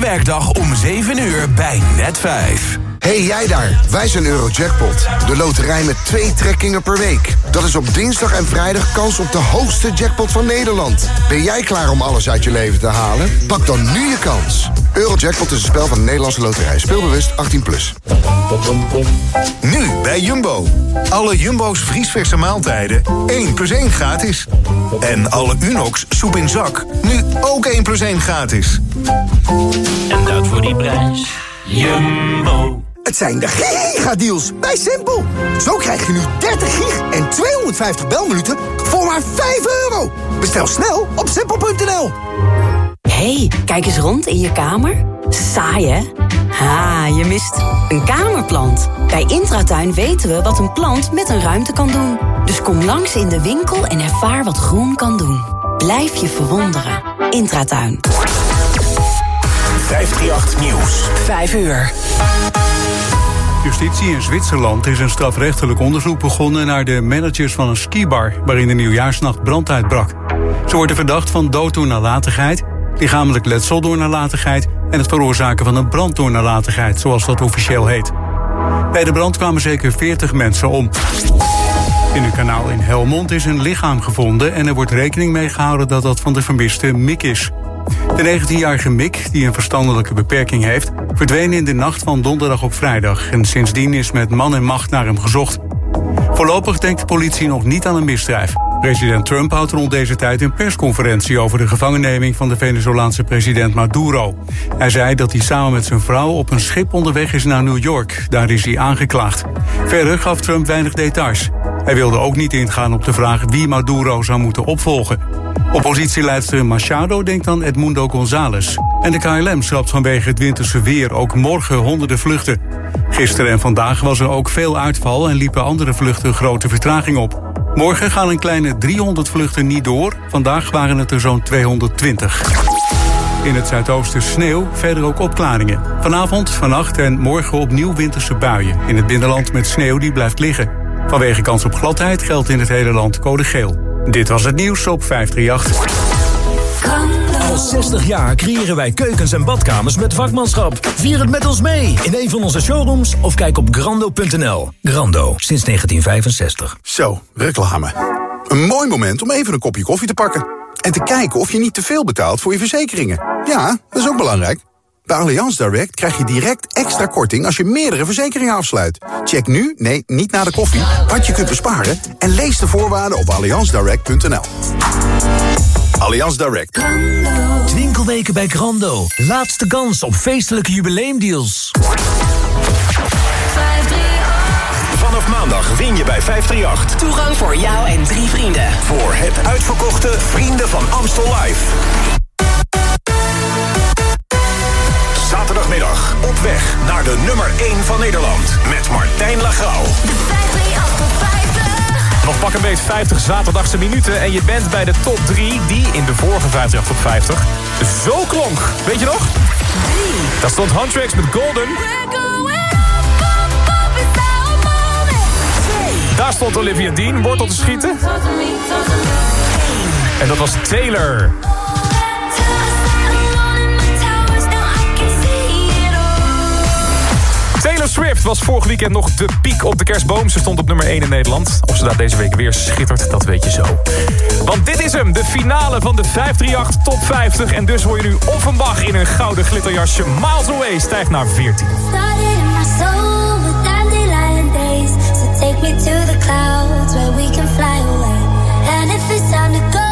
Werkdag om 7 uur bij Net 5. Hey jij daar, wij zijn Eurojackpot. De loterij met twee trekkingen per week. Dat is op dinsdag en vrijdag kans op de hoogste jackpot van Nederland. Ben jij klaar om alles uit je leven te halen? Pak dan nu je kans. Eurojackpot is een spel van de Nederlandse loterij. Speelbewust 18+. Plus. Nu bij Jumbo. Alle Jumbo's vriesverse maaltijden 1 plus 1 gratis. En alle Unox soep in zak nu ook 1 plus 1 gratis. En dat voor die prijs. Jumbo. Het zijn de gigadeals bij Simpel. Zo krijg je nu 30 gig en 250 belminuten voor maar 5 euro. Bestel snel op simpel.nl. hey, kijk eens rond in je kamer. Saai, hè? Ha, je mist een kamerplant. Bij Intratuin weten we wat een plant met een ruimte kan doen. Dus kom langs in de winkel en ervaar wat groen kan doen. Blijf je verwonderen. Intratuin. 538 Nieuws. 5 uur. Justitie in Zwitserland is een strafrechtelijk onderzoek begonnen naar de managers van een skibar waarin de nieuwjaarsnacht brand uitbrak. Ze worden verdacht van dood door nalatigheid, lichamelijk letsel door nalatigheid en het veroorzaken van een brand door nalatigheid, zoals dat officieel heet. Bij de brand kwamen zeker 40 mensen om. In een kanaal in Helmond is een lichaam gevonden en er wordt rekening mee gehouden dat dat van de vermiste Mick is. De 19-jarige Mick, die een verstandelijke beperking heeft, verdween in de nacht van donderdag op vrijdag en sindsdien is met man en macht naar hem gezocht. Voorlopig denkt de politie nog niet aan een misdrijf. President Trump houdt rond deze tijd een persconferentie over de gevangenneming van de Venezolaanse president Maduro. Hij zei dat hij samen met zijn vrouw op een schip onderweg is naar New York. Daar is hij aangeklaagd. Verder gaf Trump weinig details. Hij wilde ook niet ingaan op de vraag wie Maduro zou moeten opvolgen. Oppositieleidster Machado denkt aan Edmundo González. En de KLM schrapt vanwege het winterse weer ook morgen honderden vluchten. Gisteren en vandaag was er ook veel uitval en liepen andere vluchten grote vertraging op. Morgen gaan een kleine 300 vluchten niet door. Vandaag waren het er zo'n 220. In het zuidoosten sneeuw, verder ook opklaringen. Vanavond, vannacht en morgen opnieuw winterse buien. In het binnenland met sneeuw die blijft liggen. Vanwege kans op gladheid geldt in het hele land code geel. Dit was het nieuws op 538. Al 60 jaar creëren wij keukens en badkamers met vakmanschap. Vier het met ons mee in een van onze showrooms of kijk op grando.nl. Grando, sinds 1965. Zo, reclame. Een mooi moment om even een kopje koffie te pakken. En te kijken of je niet te veel betaalt voor je verzekeringen. Ja, dat is ook belangrijk. Bij Allianz Direct krijg je direct extra korting als je meerdere verzekeringen afsluit. Check nu, nee, niet na de koffie, wat je kunt besparen... en lees de voorwaarden op allianzdirect.nl. Allianz Direct. Winkelweken bij Grando. Laatste kans op feestelijke jubileumdeals. Vanaf maandag win je bij 538. Toegang voor jou en drie vrienden. Voor het uitverkochte Vrienden van Amstel Live. Zaterdagmiddag op weg naar de nummer 1 van Nederland. Met Martijn Lagrouw. Nog pak een beet 50 zaterdagse minuten en je bent bij de top 3 die in de vorige 50 top 50 zo klonk. Weet je nog? Dat stond Huntrix met Golden. Daar stond Olivia Dean, wortel te schieten. En dat was Taylor. Was vorig weekend nog de piek op de kerstboom. Ze stond op nummer 1 in Nederland. Of ze daar deze week weer schittert, dat weet je zo. Want dit is hem, de finale van de 538 Top 50. En dus hoor je nu Offenbach in een gouden glitterjasje. Miles Away stijgt naar 14. Take me to the clouds where we can fly away. And if it's time to go,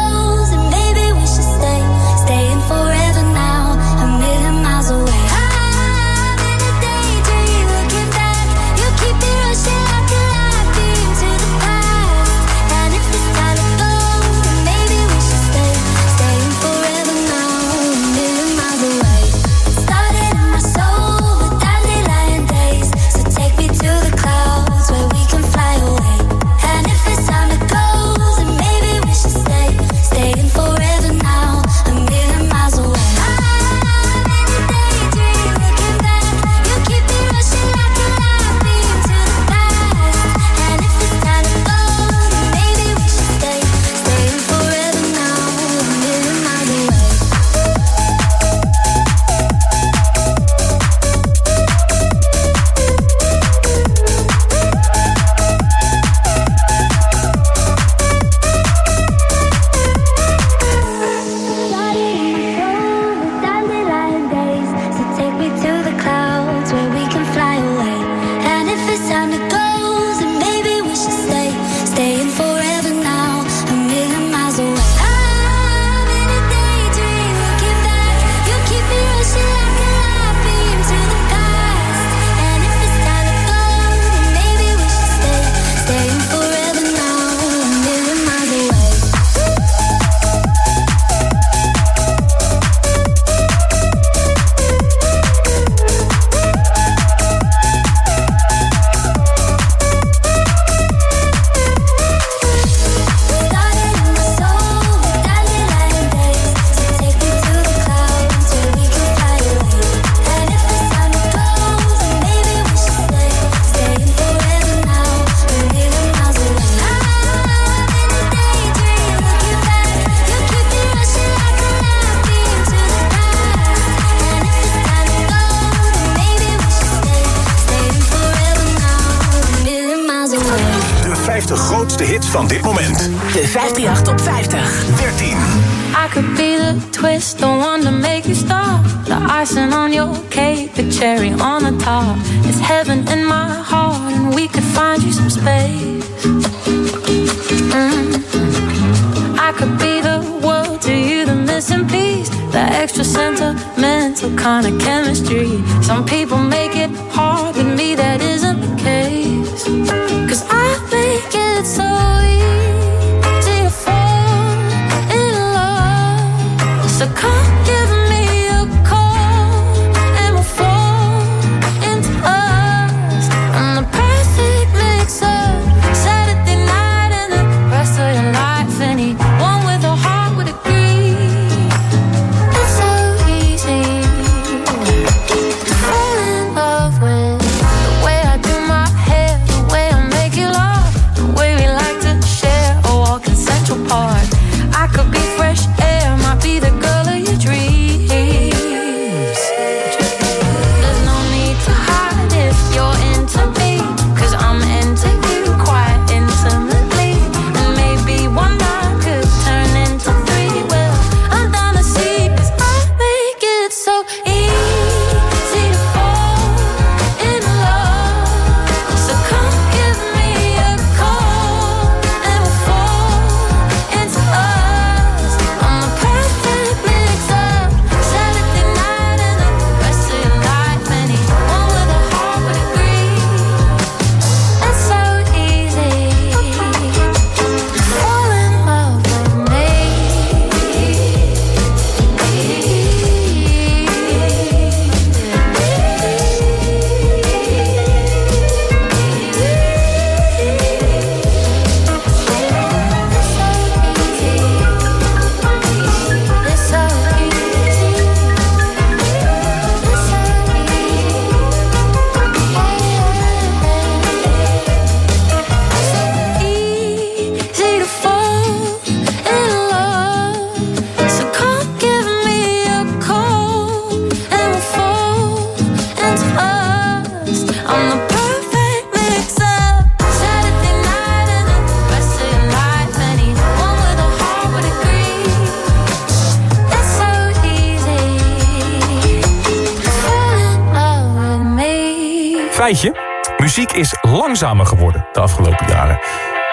Muziek is langzamer geworden de afgelopen jaren.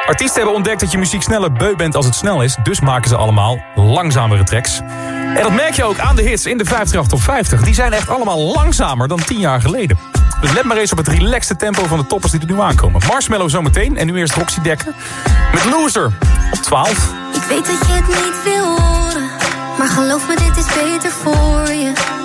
Artiesten hebben ontdekt dat je muziek sneller beu bent als het snel is. Dus maken ze allemaal langzamere tracks. En dat merk je ook aan de hits in de 50 of 50. Die zijn echt allemaal langzamer dan 10 jaar geleden. Dus let maar eens op het relaxte tempo van de toppers die er nu aankomen. Marshmallow zometeen en nu eerst Roxy Dekker met Loser op 12. Ik weet dat je het niet wil horen, maar geloof me dit is beter voor je.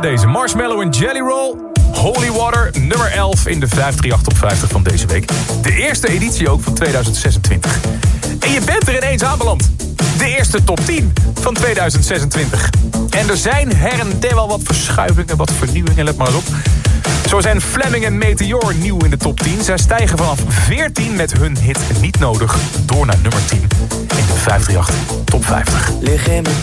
Deze. Marshmallow en Jelly Roll. Holy Water, nummer 11 in de 538 top 50 van deze week. De eerste editie ook van 2026. En je bent er ineens aanbeland. De eerste top 10 van 2026. En er zijn her en der wel wat verschuivingen, wat vernieuwingen, let maar eens op. Zo zijn Fleming en Meteor nieuw in de top 10. Zij stijgen vanaf 14 met hun hit Niet Nodig door naar nummer 10 in de 538 top 50. Lig in mijn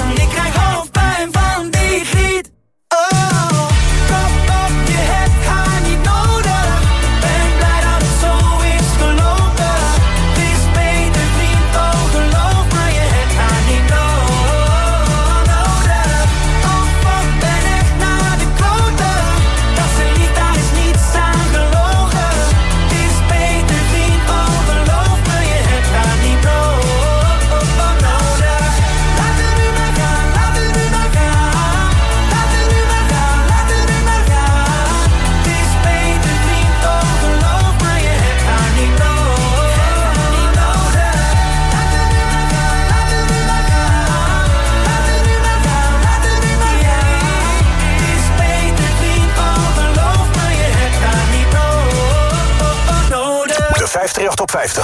538 Top 50.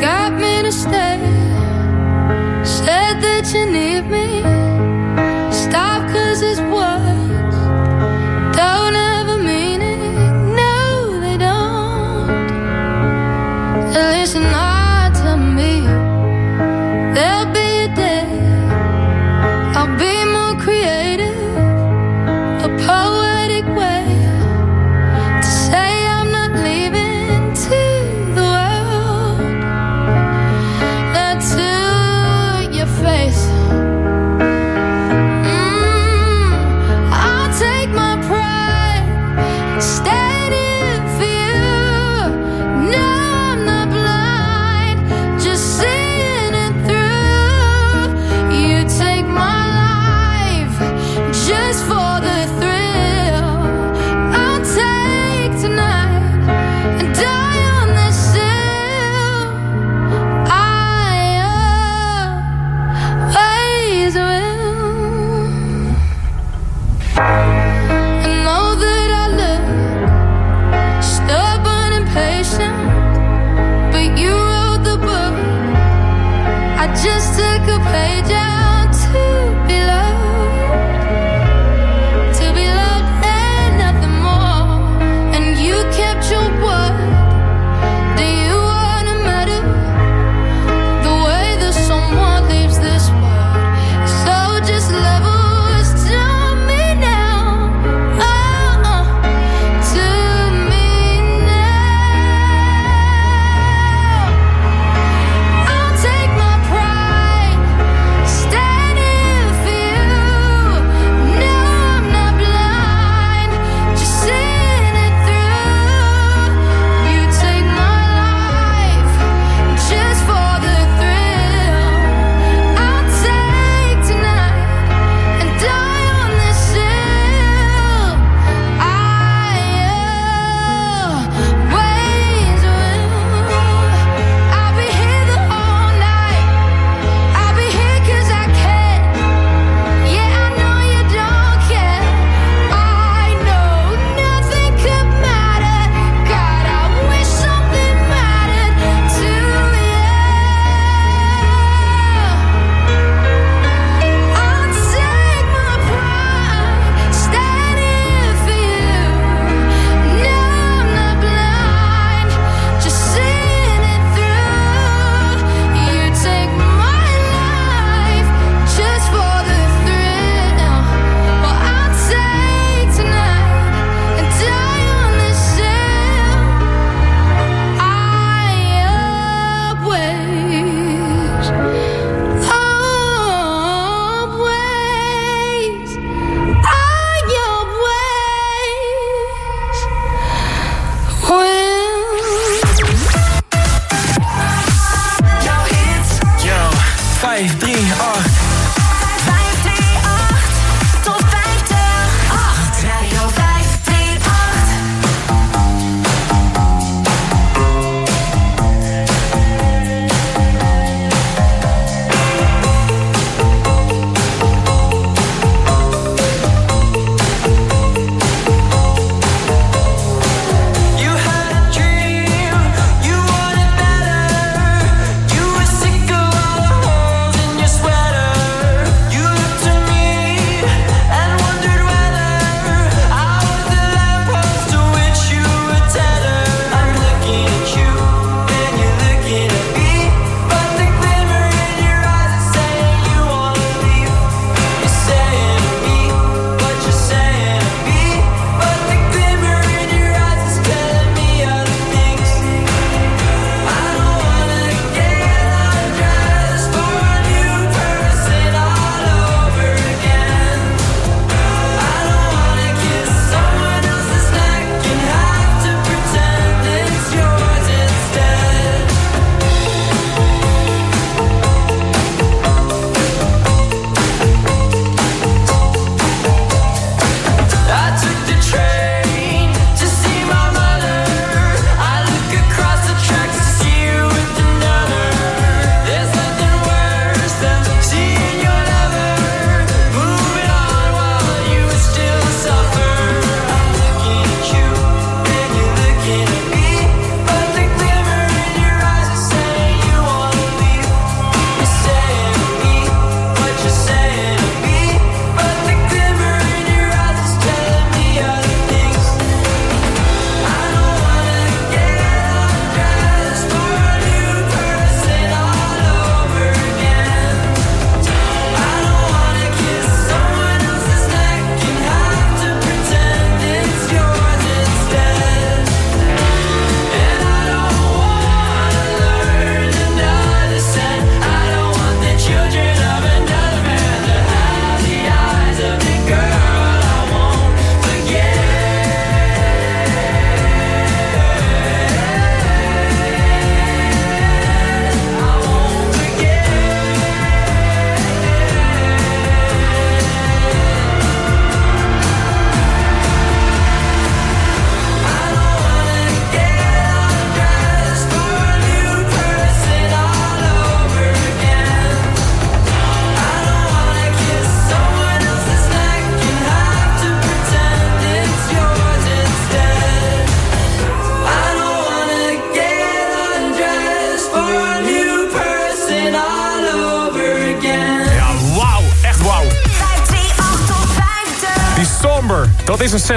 Got me to stay. Said that you need me.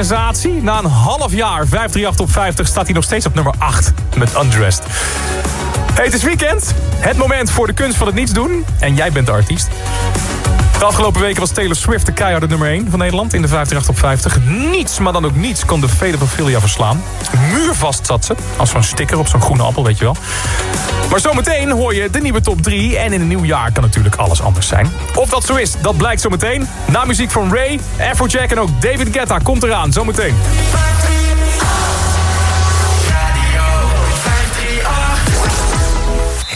Sensatie. Na een half jaar, 538 op 50, staat hij nog steeds op nummer 8 met Undressed. Het is weekend. Het moment voor de kunst van het niets doen. En jij bent de artiest. De afgelopen weken was Taylor Swift de keiharde nummer 1 van Nederland in de 538 op 50. Niets, maar dan ook niets, kon de Vele van Filia verslaan. Muurvast zat ze, als zo'n sticker op zo'n groene appel, weet je wel. Maar zometeen hoor je de nieuwe top 3. En in een nieuw jaar kan natuurlijk alles anders zijn. Of dat zo is, dat blijkt zometeen. Na muziek van Ray, Afrojack en ook David Guetta komt eraan. Zometeen. Eh,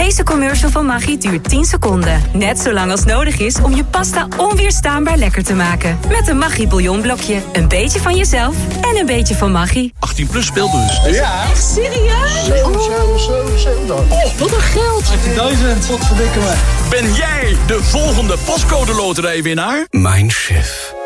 Deze commercial van Maggi duurt 10 seconden. Net zo lang als nodig is om je pasta onweerstaanbaar lekker te maken. Met een Maggi bouillonblokje. Een beetje van jezelf en een beetje van Maggi. 18 plus speelbus. Ja. Echt serieus? 7, 7, 7, 7. Oh, wat een geld. 18.000, wat verdikken me. Ben jij de volgende pascode loterijwinnaar? Mindshift.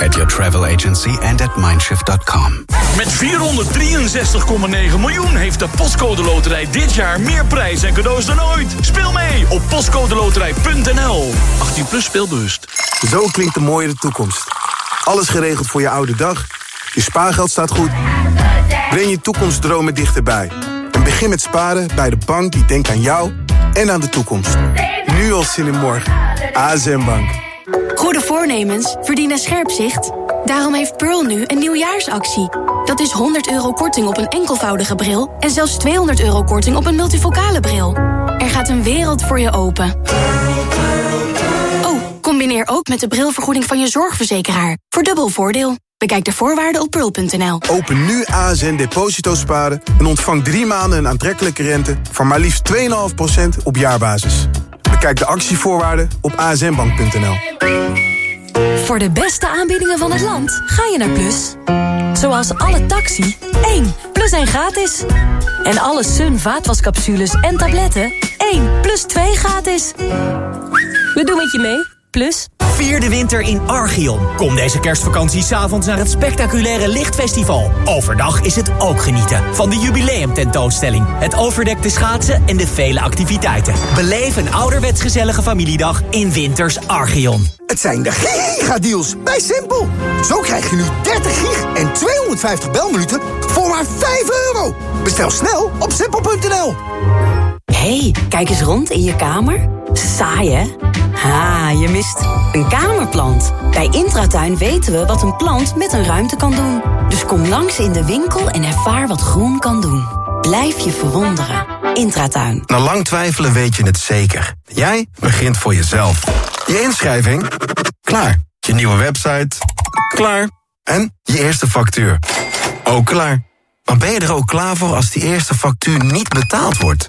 At your travel agency and at mindshift.com. Met 463,9 miljoen heeft de Postcode Loterij dit jaar meer prijs en cadeaus dan ooit. Speel mee op postcodeloterij.nl. 18 plus speelbewust. Zo klinkt de mooie toekomst. Alles geregeld voor je oude dag. Je spaargeld staat goed. Breng je toekomstdromen dichterbij. En begin met sparen bij de bank die denkt aan jou en aan de toekomst. Nu al zin in morgen. ASM Bank. Goede voornemens verdienen scherp zicht. Daarom heeft Pearl nu een nieuwjaarsactie. Dat is 100 euro korting op een enkelvoudige bril... en zelfs 200 euro korting op een multifocale bril. Er gaat een wereld voor je open. Oh, combineer ook met de brilvergoeding van je zorgverzekeraar. Voor dubbel voordeel. Bekijk de voorwaarden op pearl.nl. Open nu ASN Deposito Sparen en ontvang drie maanden een aantrekkelijke rente... van maar liefst 2,5% op jaarbasis. Bekijk de actievoorwaarden op asnbank.nl. Voor de beste aanbiedingen van het land ga je naar Plus. Zoals alle taxi, 1 plus 1 gratis. En alle Sun vaatwascapsules en tabletten, 1 plus 2 gratis. We doen het je mee, Plus. Vier de winter in Archeon. Kom deze kerstvakantie s'avonds naar het spectaculaire Lichtfestival. Overdag is het ook genieten van de jubileumtentoonstelling, het overdekte schaatsen en de vele activiteiten. Beleef een ouderwets gezellige familiedag in Winters Archeon. Het zijn de gigadeals bij Simpel. Zo krijg je nu 30 gig en 250 belminuten voor maar 5 euro. Bestel snel op simpel.nl. hey, kijk eens rond in je kamer. Saai, hè? Ha, je mist een kamerplant. Bij Intratuin weten we wat een plant met een ruimte kan doen. Dus kom langs in de winkel en ervaar wat groen kan doen. Blijf je verwonderen. Intratuin. Na lang twijfelen weet je het zeker. Jij begint voor jezelf. Je inschrijving? Klaar. Je nieuwe website? Klaar. En je eerste factuur? Ook klaar. Maar ben je er ook klaar voor als die eerste factuur niet betaald wordt?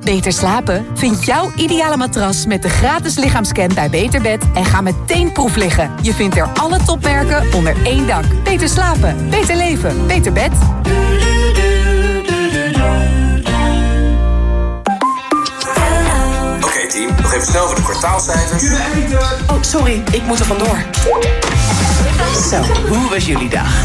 Beter slapen? Vind jouw ideale matras met de gratis lichaamscan bij Beterbed en ga meteen proef liggen. Je vindt er alle topmerken onder één dak. Beter slapen, beter leven, beter bed. Oké team, nog even snel voor de kwartaalcijfers. Oh, sorry, ik moet er vandoor. Zo, hoe was jullie dag?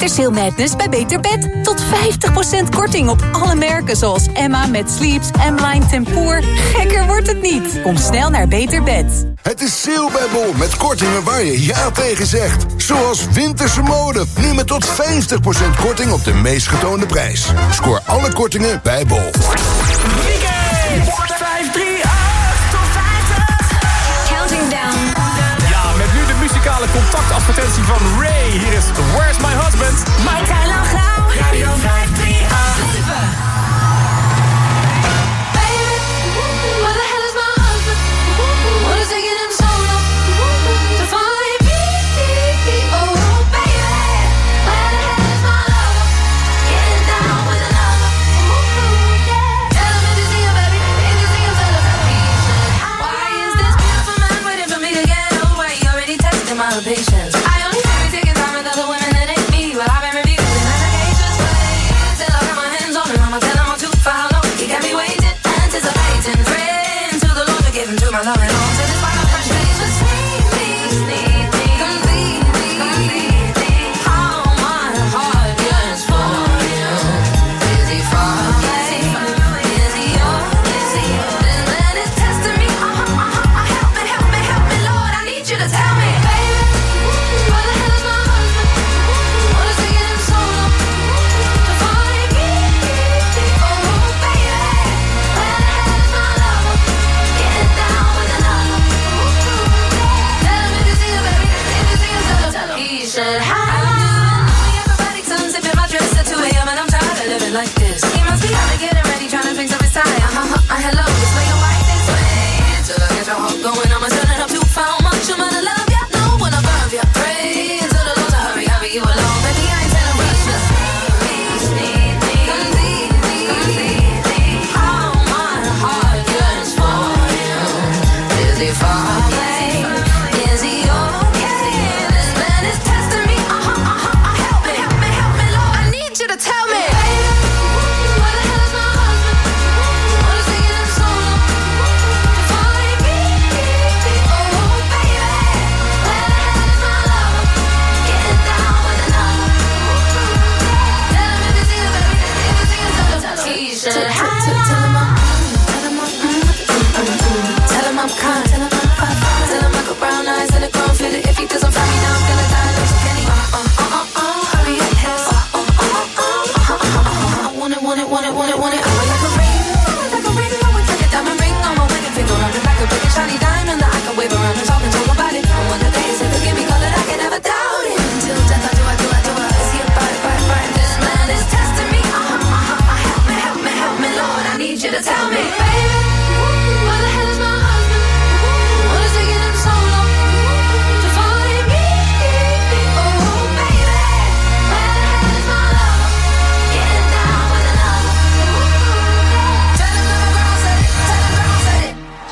Winter Sale Madness bij Beter Bed. Tot 50% korting op alle merken zoals Emma met Sleeps, M-Line Tempoor. Gekker wordt het niet. Kom snel naar Beter Bed. Het is sale bij Bol met kortingen waar je ja tegen zegt. Zoals winterse mode. Nu met tot 50% korting op de meest getoonde prijs. Scoor alle kortingen bij Bol. advertentie van Ray. Hier is Where's My Husband? Mike, I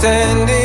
standing.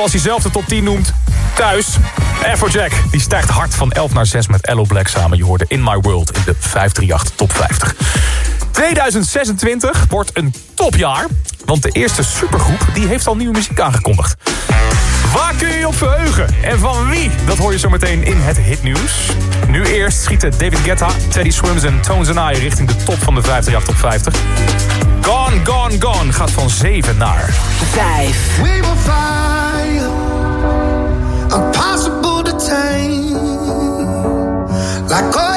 zoals hij zelf de top 10 noemt, thuis. Afrojack, die stijgt hard van 11 naar 6 met Lo Black samen. Je hoorde In My World in de 538 Top 50. 2026 wordt een topjaar, want de eerste supergroep die heeft al nieuwe muziek aangekondigd. Waar kun je op verheugen? En van wie? Dat hoor je zo meteen in het hitnieuws. Nu eerst schieten David Guetta, Teddy Swims en Tones and I... richting de top van de 538 Top 50. Gone, Gone, Gone gaat van 7 naar 5. We will find impossible to tame. Like.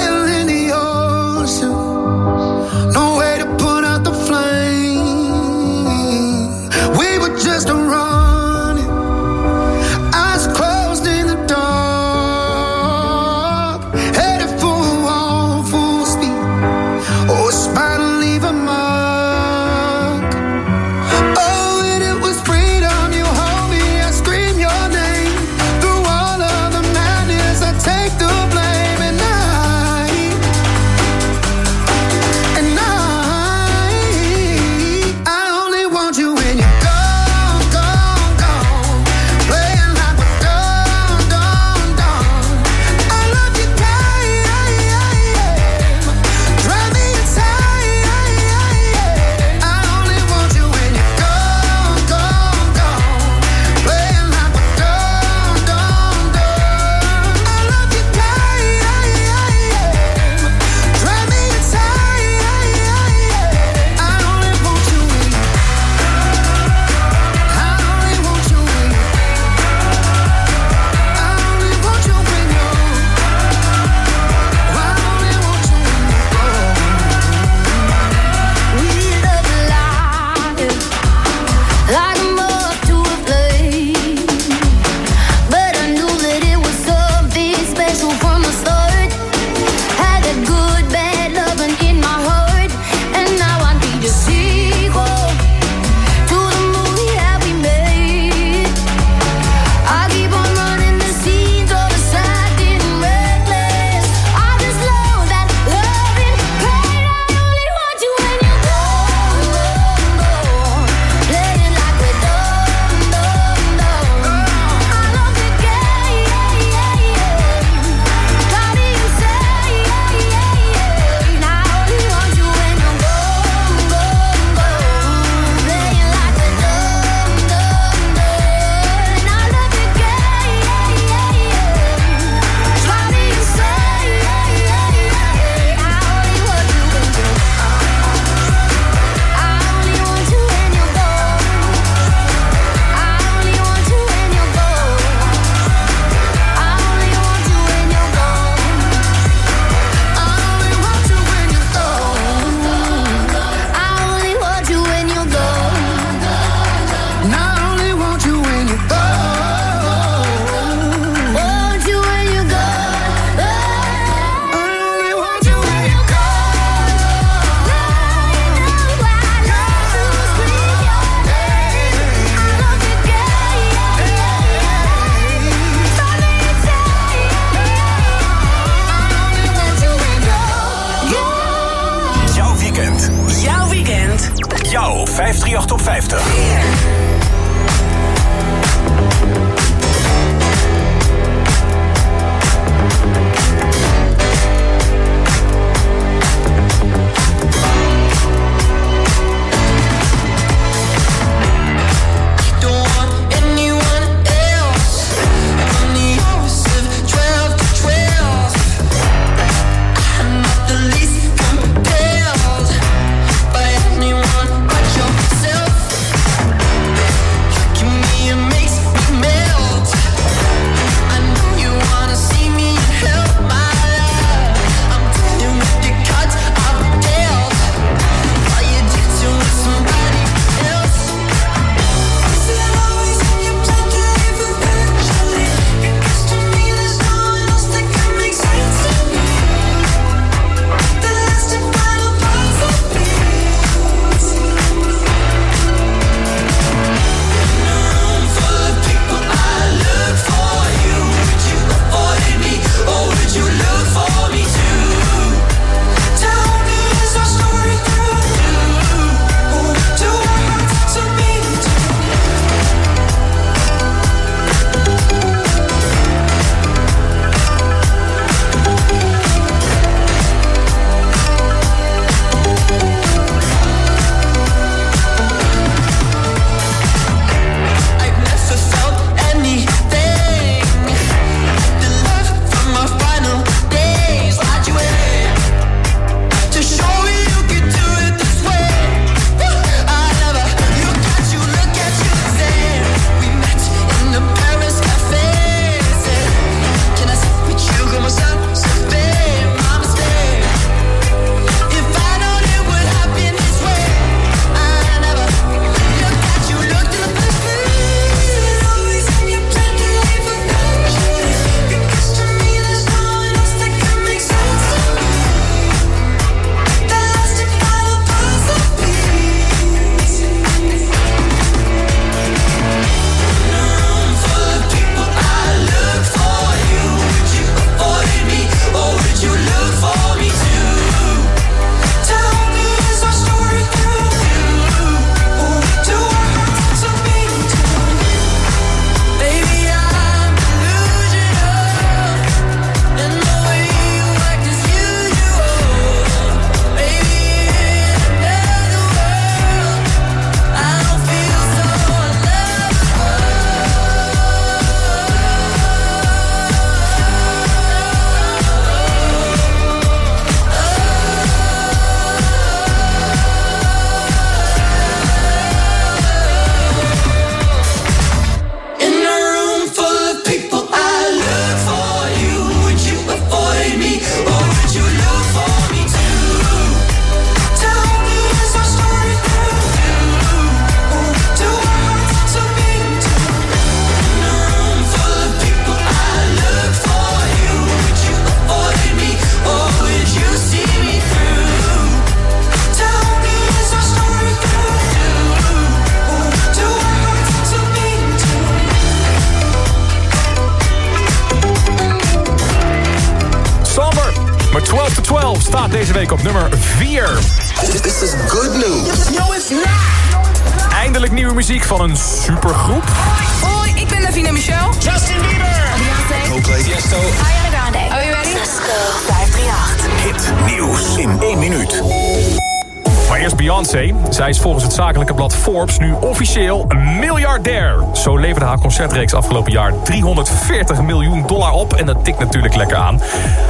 Zakelijke blad Forbes nu officieel miljardair. Zo leverde haar concertreeks afgelopen jaar 340 miljoen dollar op. En dat tikt natuurlijk lekker aan.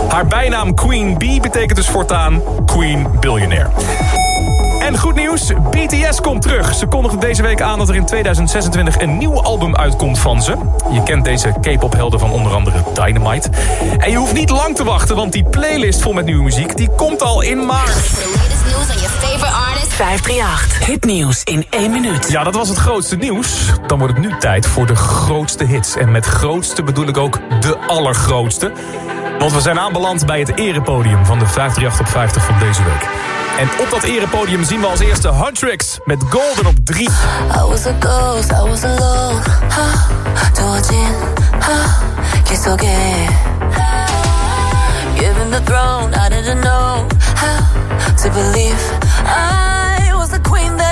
Haar bijnaam Queen Bee betekent dus voortaan Queen Billionaire. En goed nieuws, BTS komt terug. Ze kondigden deze week aan dat er in 2026 een nieuw album uitkomt van ze. Je kent deze K-pop helden van onder andere Dynamite. En je hoeft niet lang te wachten, want die playlist vol met nieuwe muziek... die komt al in maart. 538. Hitnieuws in één minuut. Ja, dat was het grootste nieuws. Dan wordt het nu tijd voor de grootste hits. En met grootste bedoel ik ook de allergrootste. Want we zijn aanbeland bij het erepodium van de 538 op 50 van deze week. En op dat erepodium zien we als eerste Huntrix met Golden op 3. I was a ghost, I was alone. Ha, 두어진 하, 기속에. Given the throne, I didn't know how to believe I was the queen that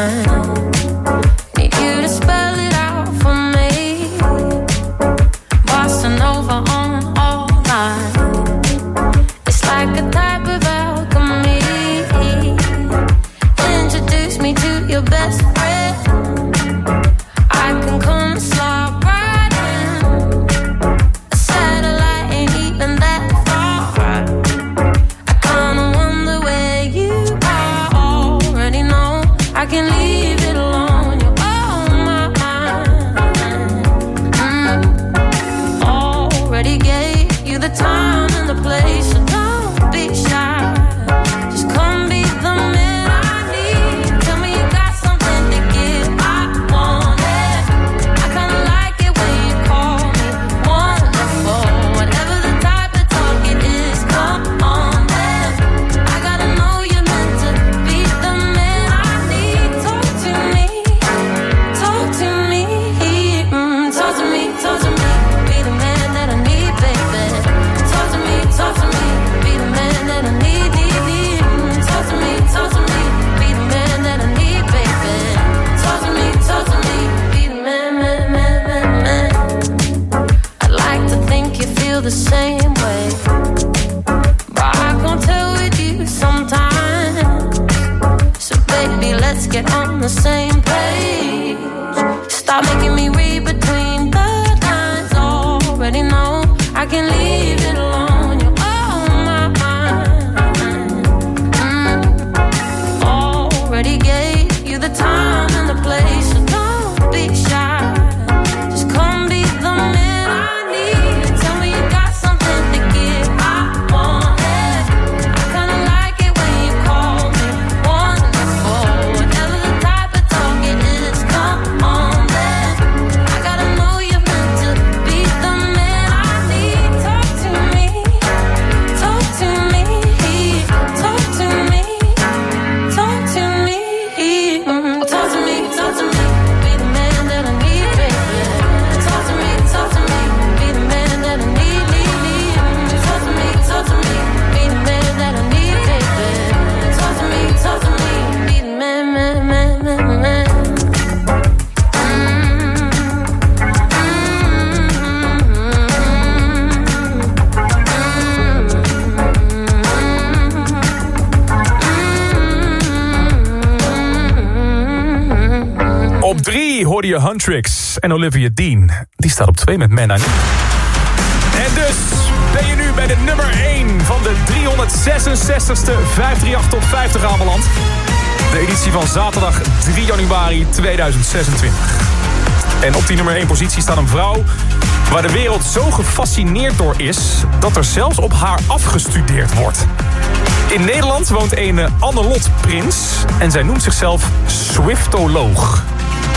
time. Tricks en Olivia Dean. Die staat op 2 met Man En dus ben je nu bij de nummer 1 van de 366ste 538 tot 50 aanbeland. De editie van zaterdag 3 januari 2026. En op die nummer 1 positie staat een vrouw waar de wereld zo gefascineerd door is... dat er zelfs op haar afgestudeerd wordt. In Nederland woont een eh, Annelot Prins en zij noemt zichzelf Swiftoloog.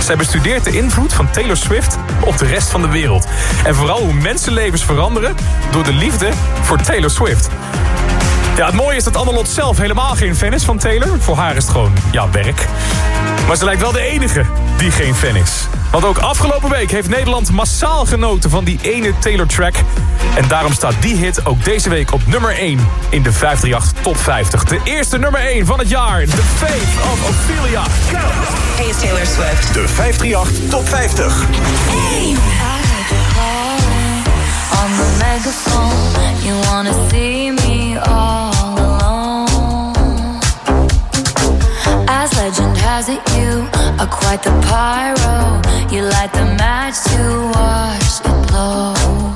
Zij bestudeert de invloed van Taylor Swift op de rest van de wereld. En vooral hoe mensenlevens veranderen door de liefde voor Taylor Swift. Ja, het mooie is dat Annelot zelf helemaal geen fan is van Taylor. Voor haar is het gewoon, ja, werk. Maar ze lijkt wel de enige die geen fan is. Want ook afgelopen week heeft Nederland massaal genoten van die ene Taylor-track. En daarom staat die hit ook deze week op nummer 1 in de 538 Top 50. De eerste nummer 1 van het jaar, The Faith of Ophelia. De 538 Top 50. You see me. As legend has it, you are quite the pyro. You light the match to watch it.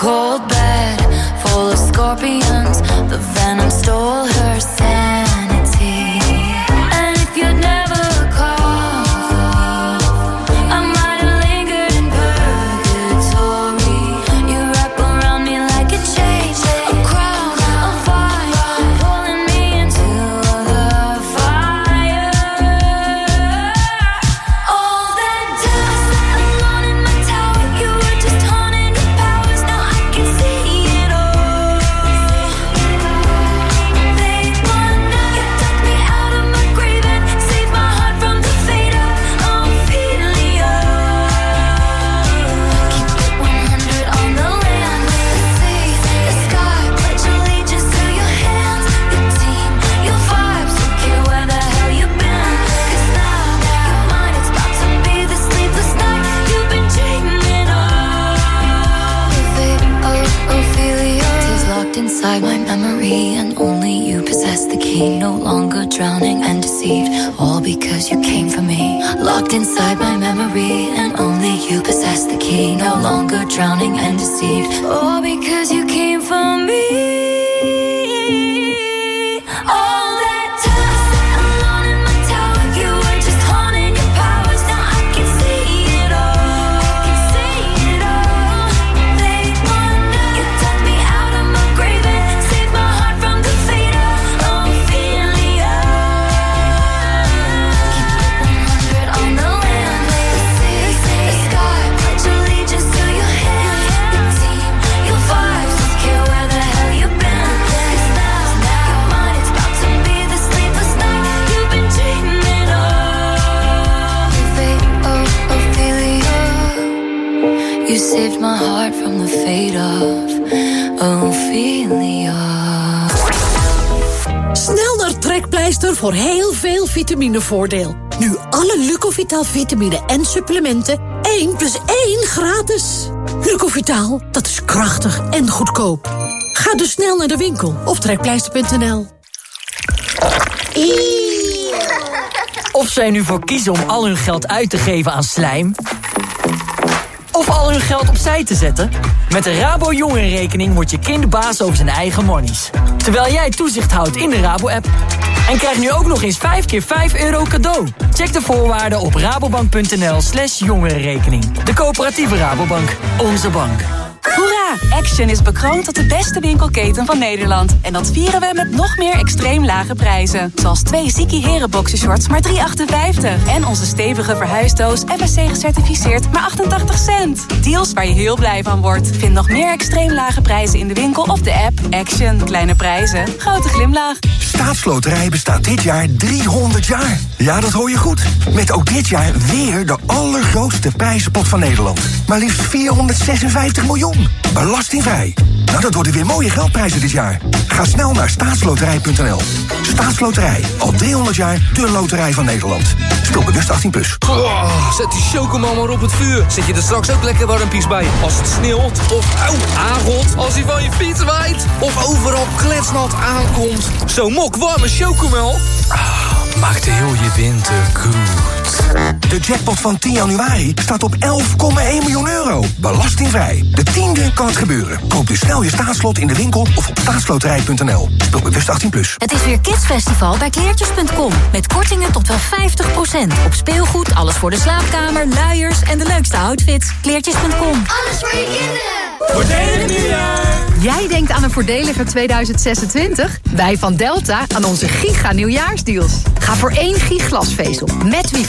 cold Nu alle Lucovitaal vitamine en supplementen 1 plus 1 gratis. Lucovitaal, dat is krachtig en goedkoop. Ga dus snel naar de winkel of trekpleister.nl. Of zij nu voor kiezen om al hun geld uit te geven aan slijm... of al hun geld opzij te zetten... met de Rabo Jongerenrekening wordt je kind baas over zijn eigen monies. Terwijl jij toezicht houdt in de Rabo-app. En krijg nu ook nog eens 5 keer 5 euro cadeau. Check de voorwaarden op rabobank.nl slash jongerenrekening. De coöperatieve Rabobank. Onze bank. Hoera! Action is bekroond tot de beste winkelketen van Nederland. En dat vieren we met nog meer extreem lage prijzen. Zoals twee Ziki Heren boxershorts maar 3,58. En onze stevige verhuisdoos FSC gecertificeerd maar 88 cent. Deals waar je heel blij van wordt. Vind nog meer extreem lage prijzen in de winkel of de app. Action. Kleine prijzen. Grote glimlach. Staatsloterij bestaat dit jaar 300 jaar. Ja, dat hoor je goed. Met ook dit jaar weer de allergrootste prijzenpot van Nederland. Maar liefst 456 miljoen. Belastingvrij. Nou, dat worden weer mooie geldprijzen dit jaar. Ga snel naar staatsloterij.nl. Staatsloterij. Al 300 jaar de loterij van Nederland. Speel bewust 18+. Plus. Oh, zet die chocomel maar op het vuur. Zet je er straks ook lekker warmpies bij. Als het sneeuwt of auw, aangot. Als hij van je fiets waait. Of overal kletsnat aankomt. Zo'n mok warme chocomel. Ah, maakt heel je winter goed. De jackpot van 10 januari staat op 11,1 miljoen euro. Belastingvrij. De tiende kan het gebeuren. Koop dus snel je staatslot in de winkel of op staatsloterij.nl. Speel bewust 18+. Plus. Het is weer Kidsfestival bij kleertjes.com. Met kortingen tot wel 50%. Op speelgoed, alles voor de slaapkamer, luiers en de leukste outfits. Kleertjes.com. Alles voor je kinderen. Voordelig nieuwjaar! Jij denkt aan een voordeliger 2026? Wij van Delta aan onze giga nieuwjaarsdeals. Ga voor één gig glasvezel met wifi